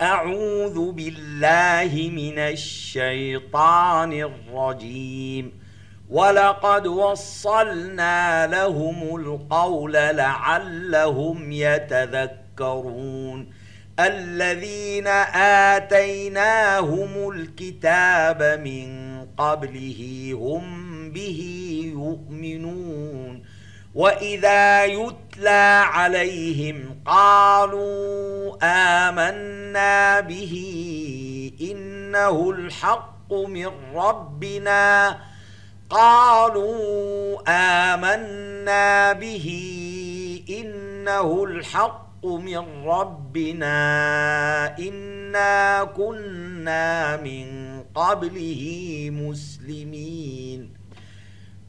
أعوذ بالله من الشيطان الرجيم. ولقد وصلنا لهم القول لعلهم يتذكرون. الذين آتيناهم الكتاب من قبله هم به يؤمنون. وإذا يتلى عليهم قالوا آمنا به إنه الحق من ربنا قالوا آمنا به إنه الحق من ربنا إنا كنا من قبله مسلمين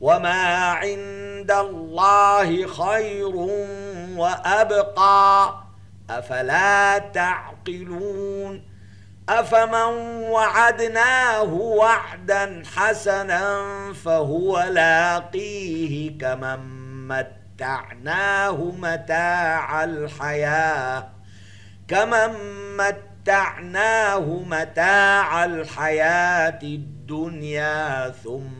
وما عند الله خير وأبقى. أفلا تعقلون. أفمن وعدناه وعدا حسنا فهو لاقيه كمن متعناه متاع الحياة. كمن متعناه متاع الحياة الدنيا ثم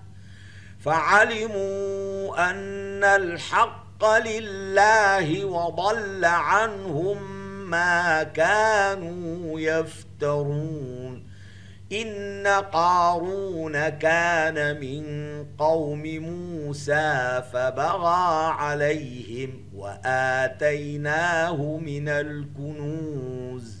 فعلموا أن الحق لله وضل عنهم ما كانوا يفترون. إن قارون كان من قوم موسى فبغى عليهم وآتيناه من الكنوز.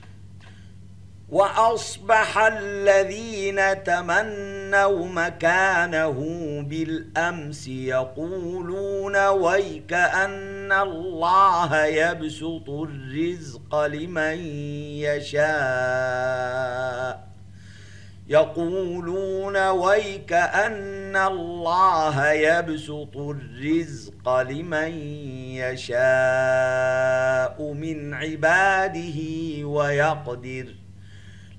وأصبح الذين تمنوا مكانه بالأمس يقولون ويك أن الله يبسط الرزق لمن يشاء. يقولون ويك أن الله يبسط الرزق لمن يشاء من عباده ويقدر.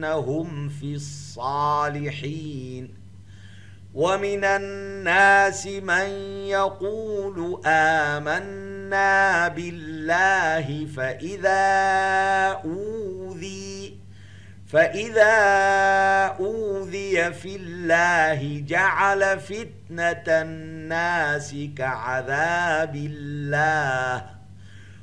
لندخلنهم في الصالحين. ومن الناس من يقول آمنا بالله فإذا أوذي فإذا أوذي في الله جعل فتنة الناس كعذاب الله.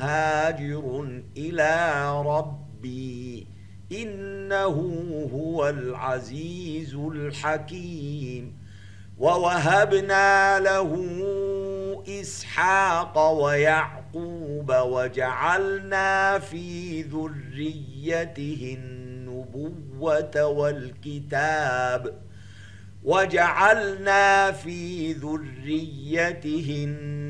مهاجر إلى ربي. إنه هو العزيز الحكيم. ووهبنا له إسحاق ويعقوب وجعلنا في ذريته النبوة والكتاب. وجعلنا في ذريته النبوة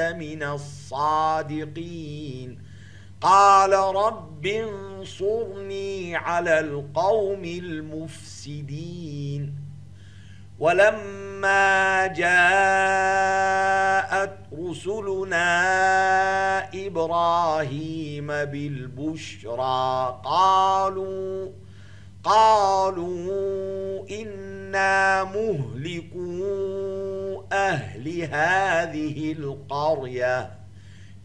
من الصادقين. قال رب انصرني على القوم المفسدين. ولما جاءت رسلنا إبراهيم بالبشرى قالوا قالوا إنا مهلكوا أهل هذه القرية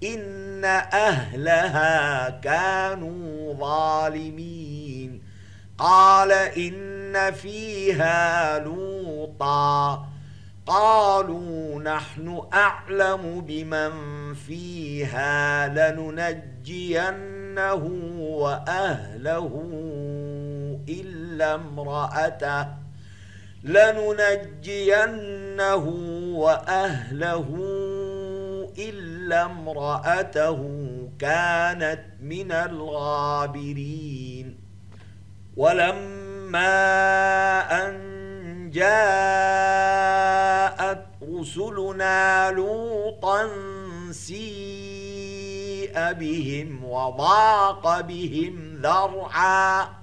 إن أهلها كانوا ظالمين. قال إن فيها لوطا. قالوا نحن أعلم بمن فيها لننجينه وأهله إلا امرأته. لننجينه وأهله إلا امرأته كانت من الغابرين. ولما أن جاءت رسلنا لوطا سيء بهم وضاق بهم ذرعا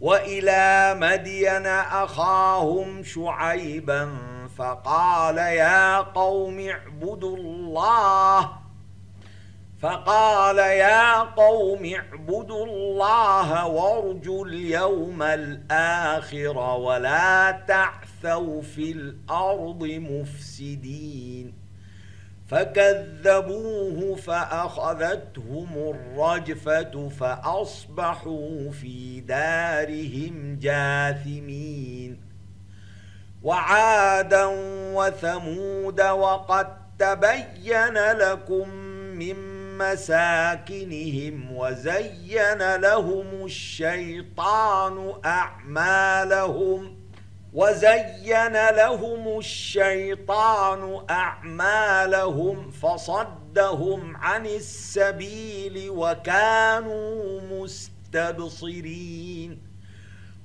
وإلى مدين أخاهم شعيبا فقال يا قوم اعبدوا الله. فقال يا قوم اعبدوا الله وارجوا اليوم الآخر ولا تعثوا في الأرض مفسدين. فكذبوه فأخذتهم الرجفة فأصبحوا في دارهم جاثمين. وعادا وثمود وقد تبين لكم من مساكنهم وزين لهم الشيطان أعمالهم وزين لهم الشيطان أعمالهم فصدهم عن السبيل وكانوا مستبصرين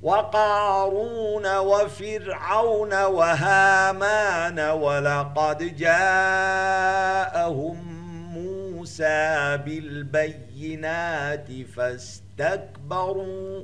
وقارون وفرعون وهامان ولقد جاءهم موسى بالبينات فاستكبروا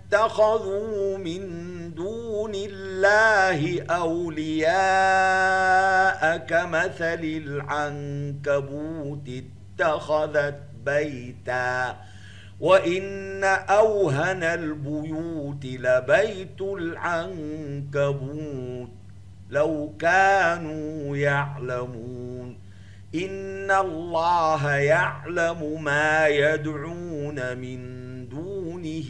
اتخذوا من دون الله أولياء كمثل العنكبوت اتخذت بيتا وإن أوهن البيوت لبيت العنكبوت لو كانوا يعلمون إن الله يعلم ما يدعون من دونه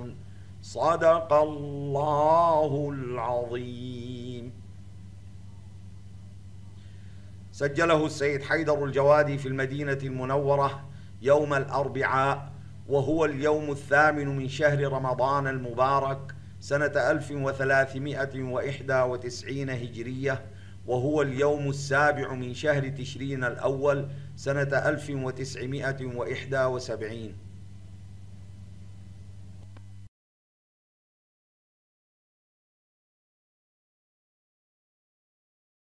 صدق الله العظيم. سجله السيد حيدر الجوادي في المدينة المنورة يوم الأربعاء وهو اليوم الثامن من شهر رمضان المبارك سنة 1391 هجرية وهو اليوم السابع من شهر تشرين الأول سنة 1971